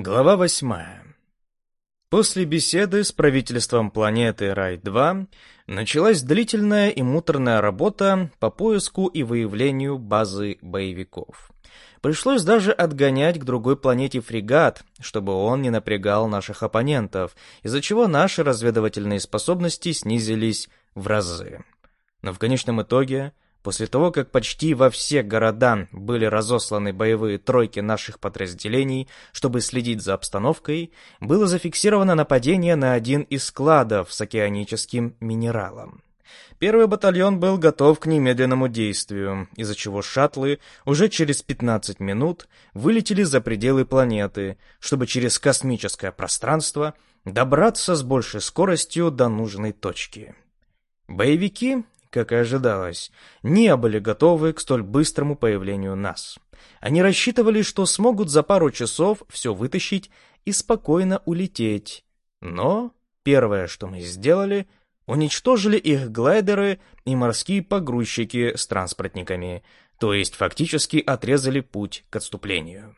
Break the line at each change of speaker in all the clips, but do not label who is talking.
Глава восьмая. После беседы с правительством планеты Рай-2 началась длительная и муторная работа по поиску и выявлению базы боевиков. Пришлось даже отгонять к другой планете фрегат, чтобы он не напрягал наших оппонентов, из-за чего наши разведывательные способности снизились в разы. Но в конечном итоге После того, как почти во все города были разосланы боевые тройки наших подразделений, чтобы следить за обстановкой, было зафиксировано нападение на один из складов с океаническим минералом. Первый батальон был готов к немедленному действию, из-за чего шаттлы уже через 15 минут вылетели за пределы планеты, чтобы через космическое пространство добраться с большей скоростью до нужной точки. Боевики как и ожидалось, не были готовы к столь быстрому появлению нас. Они рассчитывали, что смогут за пару часов все вытащить и спокойно улететь. Но первое, что мы сделали, уничтожили их глайдеры и морские погрузчики с транспортниками, то есть фактически отрезали путь к отступлению.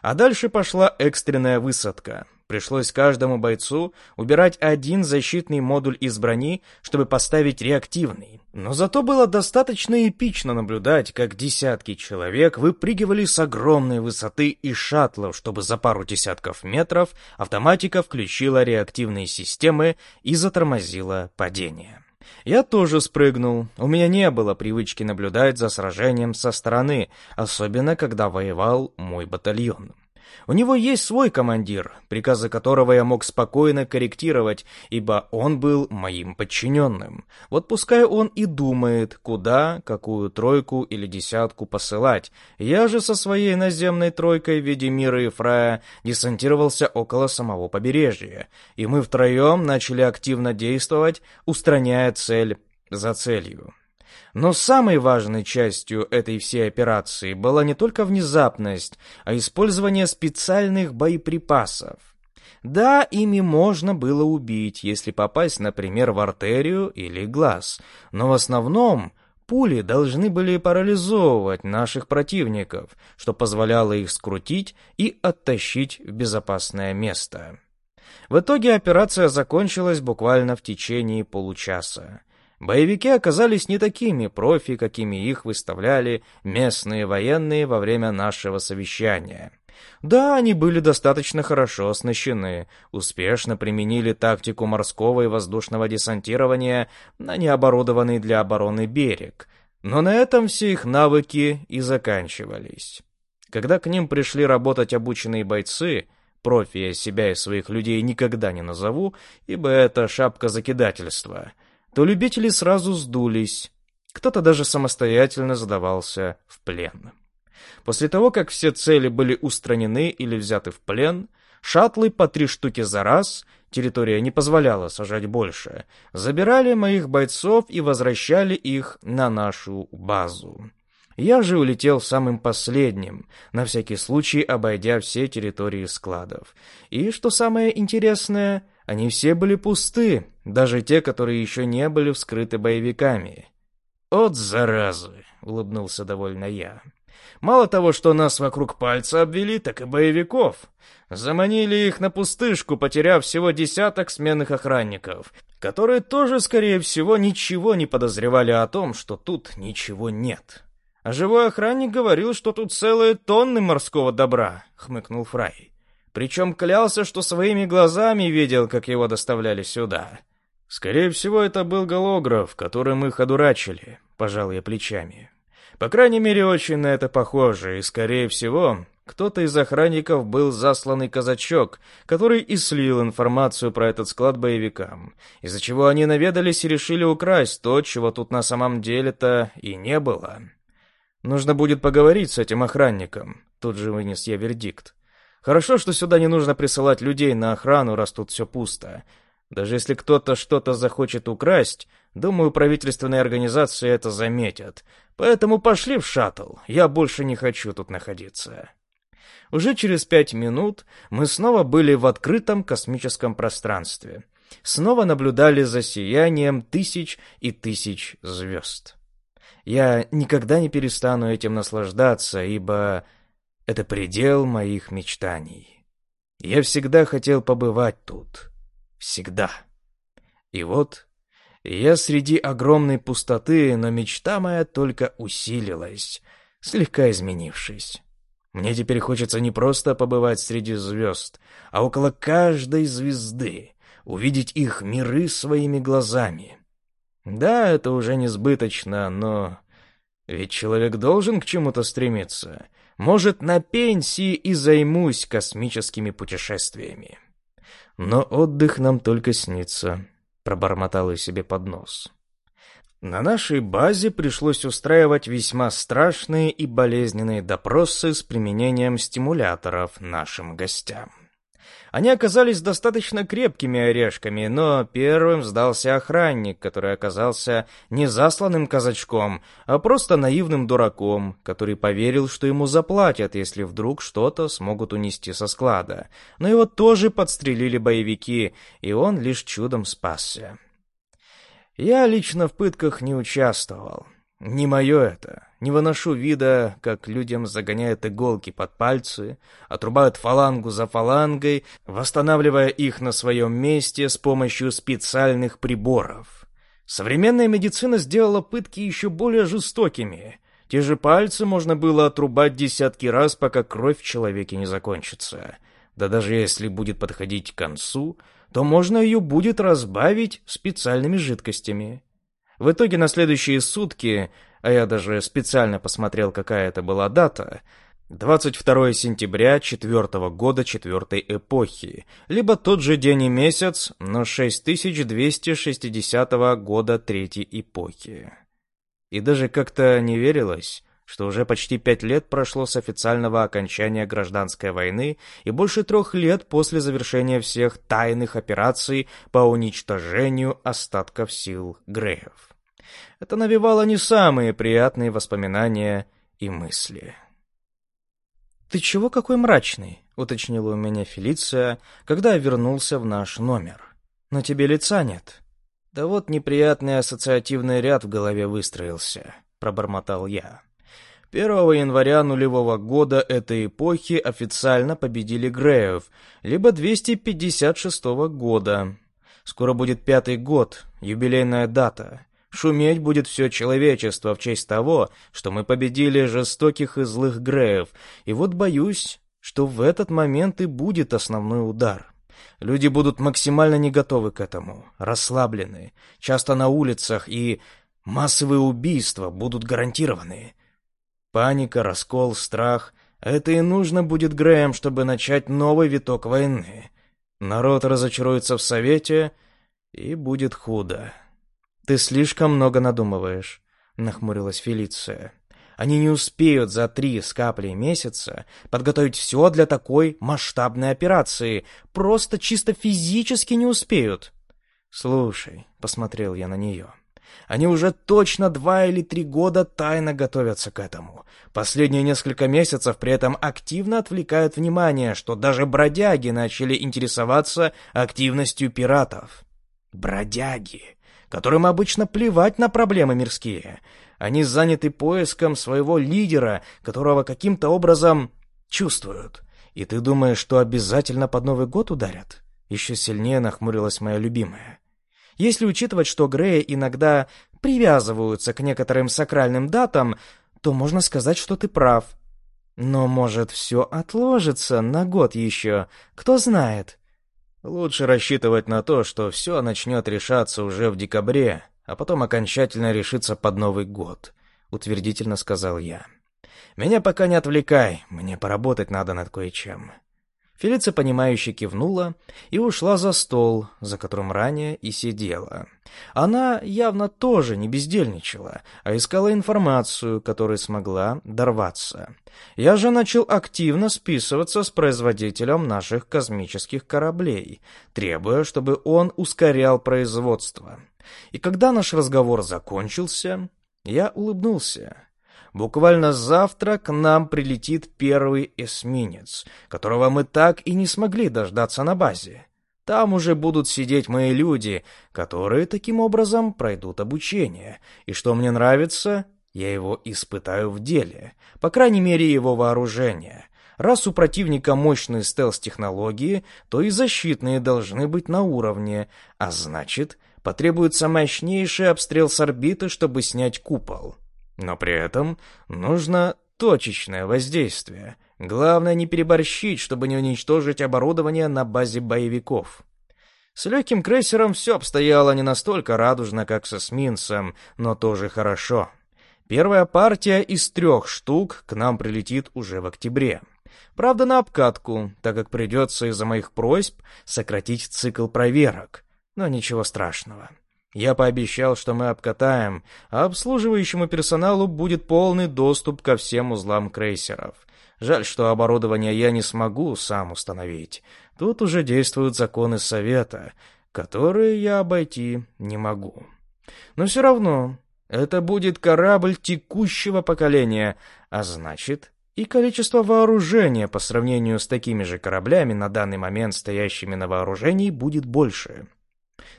А дальше пошла экстренная высадка — Пришлось каждому бойцу убирать один защитный модуль из брони, чтобы поставить реактивный. Но зато было достаточно эпично наблюдать, как десятки человек выпрыгивали с огромной высоты из шаттлов, чтобы за пару десятков метров автоматика включила реактивные системы и затормозила падение. Я тоже спрыгнул. У меня не было привычки наблюдать за сражением со стороны, особенно когда воевал мой батальон. У него есть свой командир, приказы которого я мог спокойно корректировать, ибо он был моим подчиненным. Вот пускай он и думает, куда, какую тройку или десятку посылать. Я же со своей наземной тройкой в виде Мира и Фрая десантировался около самого побережья, и мы втроем начали активно действовать, устраняя цель за целью. Но самой важной частью этой всей операции была не только внезапность, а использование специальных боеприпасов. Да, ими можно было убить, если попасть, например, в артерию или глаз, но в основном пули должны были парализовывать наших противников, что позволяло их скрутить и оттащить в безопасное место. В итоге операция закончилась буквально в течение получаса. Боевики оказались не такими профи, какими их выставляли местные военные во время нашего совещания. Да, они были достаточно хорошо оснащены, успешно применили тактику морского и воздушного десантирования на необорудованный для обороны берег, но на этом все их навыки и заканчивались. Когда к ним пришли работать обученные бойцы, профи я себя и своих людей никогда не назову, ибо это шапка закидательства — то любители сразу сдулись. Кто-то даже самостоятельно задавался в плен. После того, как все цели были устранены или взяты в плен, шаттлы по три штуки за раз, территория не позволяла сажать больше, забирали моих бойцов и возвращали их на нашу базу. Я же улетел самым последним, на всякий случай обойдя все территории складов. И, что самое интересное, они все были пусты, даже те, которые еще не были вскрыты боевиками. «От заразы!» — улыбнулся довольно я. «Мало того, что нас вокруг пальца обвели, так и боевиков. Заманили их на пустышку, потеряв всего десяток сменных охранников, которые тоже, скорее всего, ничего не подозревали о том, что тут ничего нет». «А живой охранник говорил, что тут целые тонны морского добра», — хмыкнул Фрай. Причем клялся, что своими глазами видел, как его доставляли сюда. Скорее всего, это был голограф, которым их одурачили, пожал я плечами. По крайней мере, очень на это похоже, и, скорее всего, кто-то из охранников был засланный казачок, который и слил информацию про этот склад боевикам, из-за чего они наведались и решили украсть то, чего тут на самом деле-то и не было. Нужно будет поговорить с этим охранником, тут же вынес я вердикт. Хорошо, что сюда не нужно присылать людей на охрану, раз тут все пусто. Даже если кто-то что-то захочет украсть, думаю, правительственные организации это заметят. Поэтому пошли в шаттл, я больше не хочу тут находиться. Уже через пять минут мы снова были в открытом космическом пространстве. Снова наблюдали за сиянием тысяч и тысяч звезд. Я никогда не перестану этим наслаждаться, ибо это предел моих мечтаний. Я всегда хотел побывать тут. Всегда. И вот я среди огромной пустоты, но мечта моя только усилилась, слегка изменившись. Мне теперь хочется не просто побывать среди звезд, а около каждой звезды, увидеть их миры своими глазами. Да, это уже несбыточно, но... Ведь человек должен к чему-то стремиться. Может, на пенсии и займусь космическими путешествиями. Но отдых нам только снится, пробормотал я себе под нос. На нашей базе пришлось устраивать весьма страшные и болезненные допросы с применением стимуляторов нашим гостям. Они оказались достаточно крепкими орешками, но первым сдался охранник, который оказался не засланным казачком, а просто наивным дураком, который поверил, что ему заплатят, если вдруг что-то смогут унести со склада. Но его тоже подстрелили боевики, и он лишь чудом спасся. Я лично в пытках не участвовал. Не мое это. Не выношу вида, как людям загоняют иголки под пальцы, отрубают фалангу за фалангой, восстанавливая их на своем месте с помощью специальных приборов. Современная медицина сделала пытки еще более жестокими. Те же пальцы можно было отрубать десятки раз, пока кровь в человеке не закончится. Да даже если будет подходить к концу, то можно ее будет разбавить специальными жидкостями. В итоге на следующие сутки, а я даже специально посмотрел, какая это была дата, 22 сентября 4 года четвертой эпохи, либо тот же день и месяц, но 6260 года третьей эпохи. И даже как-то не верилось, что уже почти пять лет прошло с официального окончания гражданской войны и больше трех лет после завершения всех тайных операций по уничтожению остатков сил Греев. Это навевало не самые приятные воспоминания и мысли. «Ты чего какой мрачный?» — уточнила у меня Фелиция, когда я вернулся в наш номер. «На тебе лица нет». «Да вот неприятный ассоциативный ряд в голове выстроился», — пробормотал я. 1 января нулевого года этой эпохи официально победили Греев, либо 256 года. Скоро будет пятый год, юбилейная дата. Шуметь будет все человечество в честь того, что мы победили жестоких и злых Греев, и вот боюсь, что в этот момент и будет основной удар. Люди будут максимально не готовы к этому, расслаблены, часто на улицах, и массовые убийства будут гарантированы. Паника, раскол, страх — это и нужно будет Грэем, чтобы начать новый виток войны. Народ разочаруется в Совете, и будет худо. «Ты слишком много надумываешь», — нахмурилась Фелиция. «Они не успеют за три с каплей месяца подготовить все для такой масштабной операции. Просто чисто физически не успеют». «Слушай», — посмотрел я на нее, — они уже точно два или три года тайно готовятся к этому. Последние несколько месяцев при этом активно отвлекают внимание, что даже бродяги начали интересоваться активностью пиратов. Бродяги, которым обычно плевать на проблемы мирские. Они заняты поиском своего лидера, которого каким-то образом чувствуют. И ты думаешь, что обязательно под Новый год ударят? Еще сильнее нахмурилась моя любимая. Если учитывать, что Греи иногда привязываются к некоторым сакральным датам, то можно сказать, что ты прав. Но, может, все отложится на год еще, кто знает. Лучше рассчитывать на то, что все начнет решаться уже в декабре, а потом окончательно решится под Новый год, утвердительно сказал я. Меня пока не отвлекай, мне поработать надо над кое-чем. Фелиция, понимающе кивнула и ушла за стол, за которым ранее и сидела. Она явно тоже не бездельничала, а искала информацию, которой смогла дорваться. Я же начал активно списываться с производителем наших космических кораблей, требуя, чтобы он ускорял производство. И когда наш разговор закончился, я улыбнулся. Буквально завтра к нам прилетит первый эсминец, которого мы так и не смогли дождаться на базе. Там уже будут сидеть мои люди, которые таким образом пройдут обучение. И что мне нравится, я его испытаю в деле, по крайней мере его вооружение. Раз у противника мощные стелс-технологии, то и защитные должны быть на уровне, а значит, потребуется мощнейший обстрел с орбиты, чтобы снять купол. Но при этом нужно точечное воздействие. Главное не переборщить, чтобы не уничтожить оборудование на базе боевиков. С легким крейсером все обстояло не настолько радужно, как с эсминцем, но тоже хорошо. Первая партия из трех штук к нам прилетит уже в октябре. Правда, на обкатку, так как придется из-за моих просьб сократить цикл проверок. Но ничего страшного. Я пообещал, что мы обкатаем, а обслуживающему персоналу будет полный доступ ко всем узлам крейсеров. Жаль, что оборудование я не смогу сам установить. Тут уже действуют законы Совета, которые я обойти не могу. Но все равно, это будет корабль текущего поколения, а значит, и количество вооружения по сравнению с такими же кораблями на данный момент стоящими на вооружении будет больше.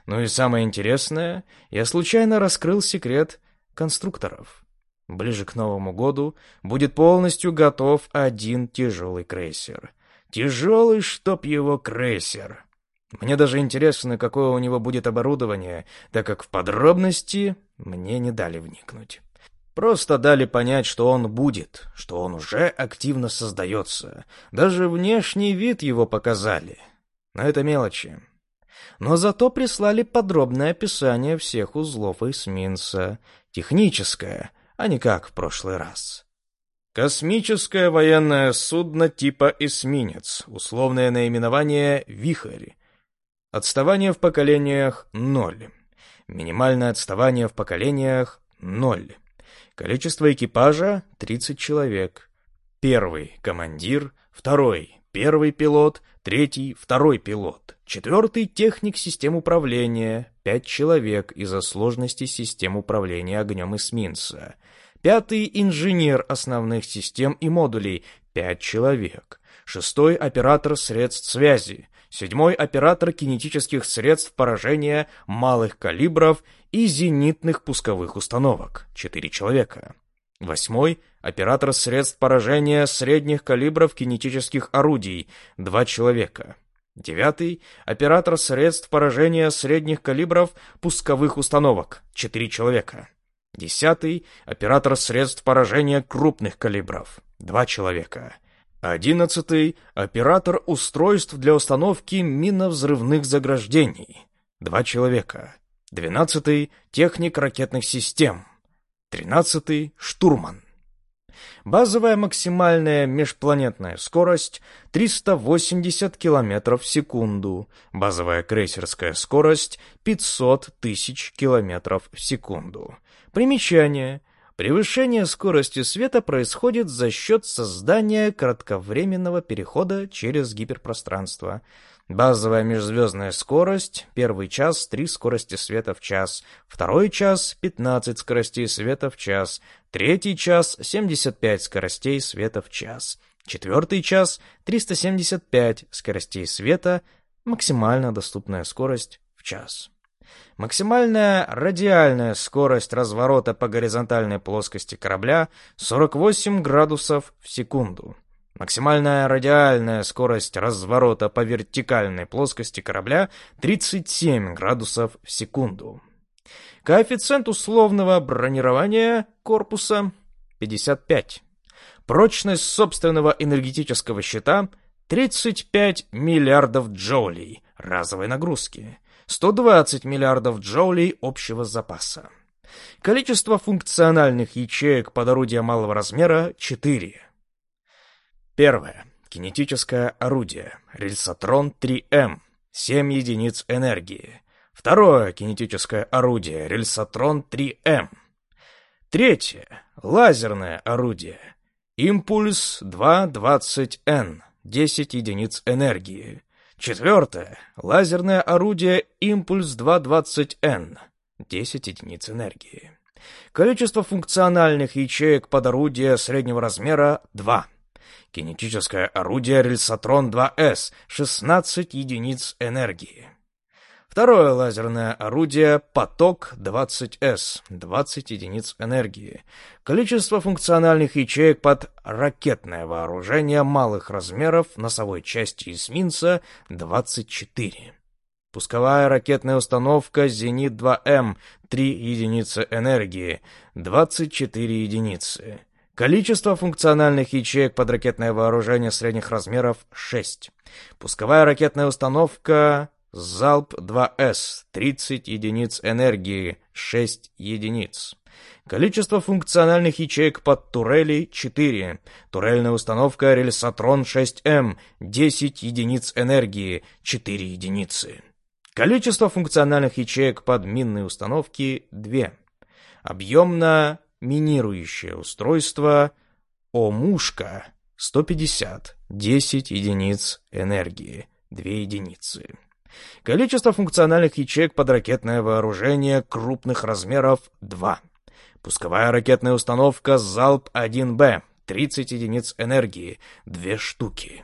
Ну и самое интересное, я случайно раскрыл секрет конструкторов. Ближе к Новому году будет полностью готов один тяжелый крейсер. Тяжелый, чтоб его крейсер. Мне даже интересно, какое у него будет оборудование, так как в подробности мне не дали вникнуть. Просто дали понять, что он будет, что он уже активно создается. Даже внешний вид его показали. Но это мелочи. Но зато прислали подробное описание всех узлов эсминца. Техническое, а не как в прошлый раз. Космическое военное судно типа «Эсминец», условное наименование «Вихрь». Отставание в поколениях – ноль. Минимальное отставание в поколениях – ноль. Количество экипажа – 30 человек. Первый – командир, второй – первый пилот, третий – второй пилот, четвертый – техник систем управления, 5 человек из-за сложности систем управления огнем эсминца – Пятый — инженер основных систем и модулей, пять человек. Шестой — оператор средств связи. Седьмой — оператор кинетических средств поражения малых калибров и зенитных пусковых установок, четыре человека. Восьмой — оператор средств поражения средних калибров кинетических орудий, два человека. Девятый — оператор средств поражения средних калибров пусковых установок, четыре человека. Десятый — оператор средств поражения крупных калибров. Два человека. Одиннадцатый — оператор устройств для установки миновзрывных заграждений. Два человека. Двенадцатый — техник ракетных систем. Тринадцатый — штурман. Базовая максимальная межпланетная скорость 380 км в секунду. Базовая крейсерская скорость 500 тысяч км в секунду. Примечание. Превышение скорости света происходит за счет создания кратковременного перехода через гиперпространство. Базовая межзвездная скорость — первый час — 3 скорости света в час, второй час — 15 скоростей света в час, третий час — 75 скоростей света в час, четвертый час — 375 скоростей света, максимально доступная скорость в час. Максимальная радиальная скорость разворота по горизонтальной плоскости корабля 48 градусов в секунду. Максимальная радиальная скорость разворота по вертикальной плоскости корабля 37 градусов в секунду. Коэффициент условного бронирования корпуса 55. Прочность собственного энергетического щита 35 миллиардов джоулей разовой нагрузки. 120 миллиардов джоулей общего запаса. Количество функциональных ячеек под орудие малого размера — 4. Первое. Кинетическое орудие. Рельсотрон 3М. 7 единиц энергии. Второе кинетическое орудие. Рельсотрон 3М. Третье. Лазерное орудие. Импульс 220Н. 10 единиц энергии. Четвертое. Лазерное орудие «Импульс-220Н». 10 единиц энергии. Количество функциональных ячеек под орудие среднего размера — 2. Кинетическое орудие «Рельсотрон-2С» — 16 единиц энергии. Второе лазерное орудие «Поток-20С» — 20 единиц энергии. Количество функциональных ячеек под ракетное вооружение малых размеров носовой части эсминца — 24. Пусковая ракетная установка «Зенит-2М» — 3 единицы энергии, 24 единицы. Количество функциональных ячеек под ракетное вооружение средних размеров — 6. Пусковая ракетная установка «Залп-2С» — 30 единиц энергии, 6 единиц. Количество функциональных ячеек под турели — 4. Турельная установка «Рельсотрон 6М» — 10 единиц энергии, 4 единицы. Количество функциональных ячеек под минные установки — 2. Объемно-минирующее устройство «Омушка» — 150, 10 единиц энергии, 2 единицы. Количество функциональных ячеек под ракетное вооружение крупных размеров — 2. Пусковая ракетная установка «Залп-1Б» — 30 единиц энергии, 2 штуки.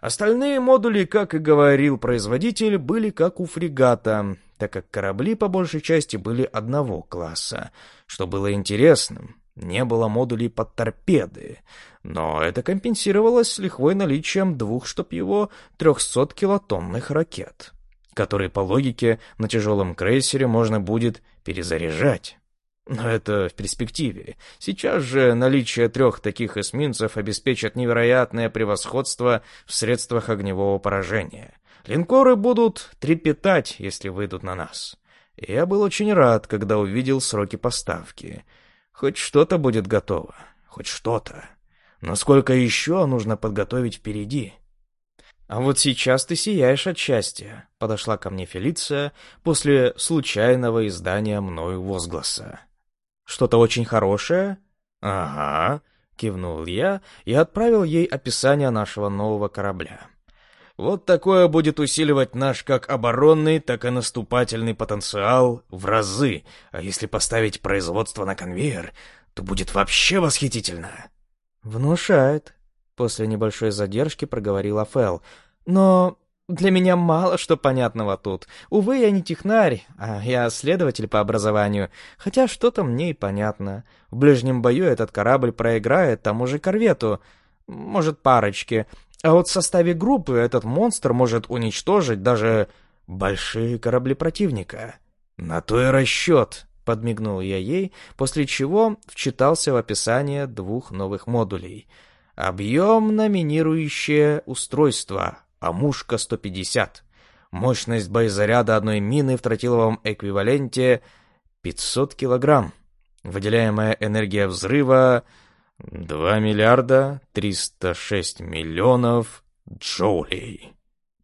Остальные модули, как и говорил производитель, были как у фрегата, так как корабли по большей части были одного класса. Что было интересным, не было модулей под торпеды, но это компенсировалось лихвой наличием двух, чтоб его, 300-килотонных ракет, которые, по логике, на тяжелом крейсере можно будет перезаряжать. Но это в перспективе. Сейчас же наличие трех таких эсминцев обеспечит невероятное превосходство в средствах огневого поражения. Линкоры будут трепетать, если выйдут на нас. Я был очень рад, когда увидел сроки поставки. Хоть что-то будет готово. Хоть что-то. Но сколько еще нужно подготовить впереди? «А вот сейчас ты сияешь от счастья», — подошла ко мне Фелиция после случайного издания мною возгласа. Что-то очень хорошее? Ага, кивнул я и отправил ей описание нашего нового корабля. Вот такое будет усиливать наш как оборонный, так и наступательный потенциал в разы. А если поставить производство на конвейер, то будет вообще восхитительно. Внушает, после небольшой задержки проговорила Фэл. Но для меня мало что понятного тут. Увы, я не технарь, а я следователь по образованию. Хотя что-то мне и понятно. В ближнем бою этот корабль проиграет тому же корвету. Может, парочке. А вот в составе группы этот монстр может уничтожить даже большие корабли противника. На то и расчет, подмигнул я ей, после чего вчитался в описание двух новых модулей. Объемно-минирующее устройство Амушка-150. Мощность боезаряда одной мины в тротиловом эквиваленте 500 килограмм. Выделяемая энергия взрыва 2 миллиарда 306 миллионов джоулей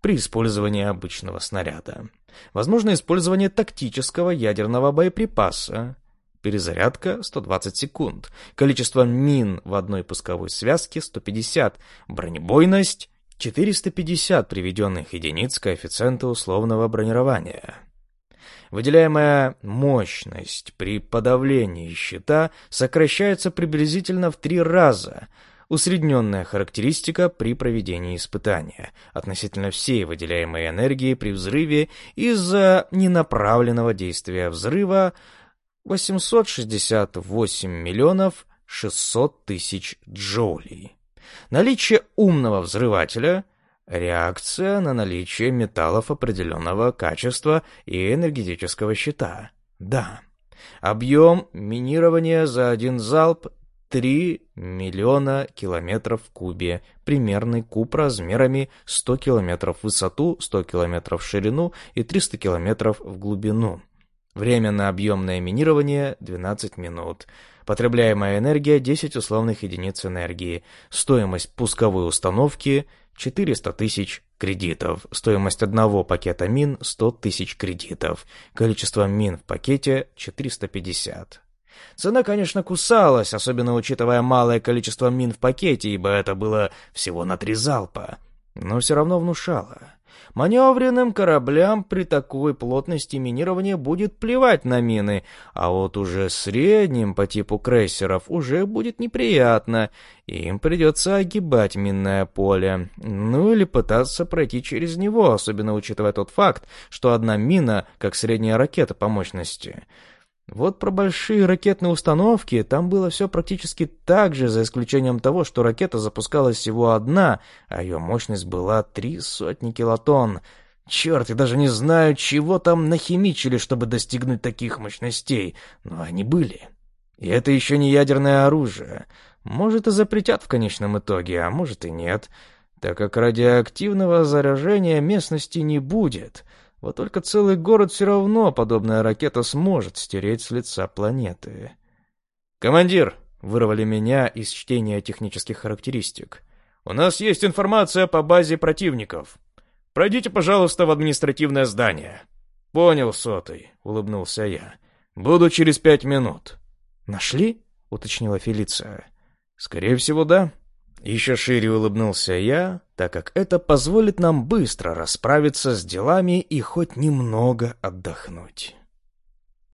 при использовании обычного снаряда. Возможно использование тактического ядерного боеприпаса. Перезарядка 120 секунд. Количество мин в одной пусковой связке 150. Бронебойность 450 приведенных единиц коэффициента условного бронирования. Выделяемая мощность при подавлении щита сокращается приблизительно в три раза. Усредненная характеристика при проведении испытания относительно всей выделяемой энергии при взрыве из-за ненаправленного действия взрыва 868 миллионов 600 тысяч джоулей. Наличие умного взрывателя — реакция на наличие металлов определенного качества и энергетического щита. Да. Объем минирования за один залп 3 миллиона километров в кубе. Примерный куб размерами 100 километров в высоту, 100 километров в ширину и 300 километров в глубину. Время на объемное минирование 12 минут. Потребляемая энергия 10 условных единиц энергии. Стоимость пусковой установки 400 тысяч кредитов. Стоимость одного пакета мин 100 тысяч кредитов. Количество мин в пакете 450. Цена, конечно, кусалась, особенно учитывая малое количество мин в пакете, ибо это было всего на три залпа. Но все равно внушала. Маневренным кораблям при такой плотности минирования будет плевать на мины, а вот уже средним по типу крейсеров уже будет неприятно, им придется огибать минное поле, ну или пытаться пройти через него, особенно учитывая тот факт, что одна мина, как средняя ракета по мощности — вот про большие ракетные установки там было все практически так же, за исключением того, что ракета запускалась всего одна, а ее мощность была три сотни килотонн. Черт, я даже не знаю, чего там нахимичили, чтобы достигнуть таких мощностей, но они были. И это еще не ядерное оружие. Может, и запретят в конечном итоге, а может и нет, так как радиоактивного заражения местности не будет — вот только целый город все равно подобная ракета сможет стереть с лица планеты. «Командир!» — вырвали меня из чтения технических характеристик. «У нас есть информация по базе противников. Пройдите, пожалуйста, в административное здание». «Понял, сотый», — улыбнулся я. «Буду через пять минут». «Нашли?» — уточнила Фелиция. «Скорее всего, да». Еще шире улыбнулся я, так как это позволит нам быстро расправиться с делами и хоть немного отдохнуть.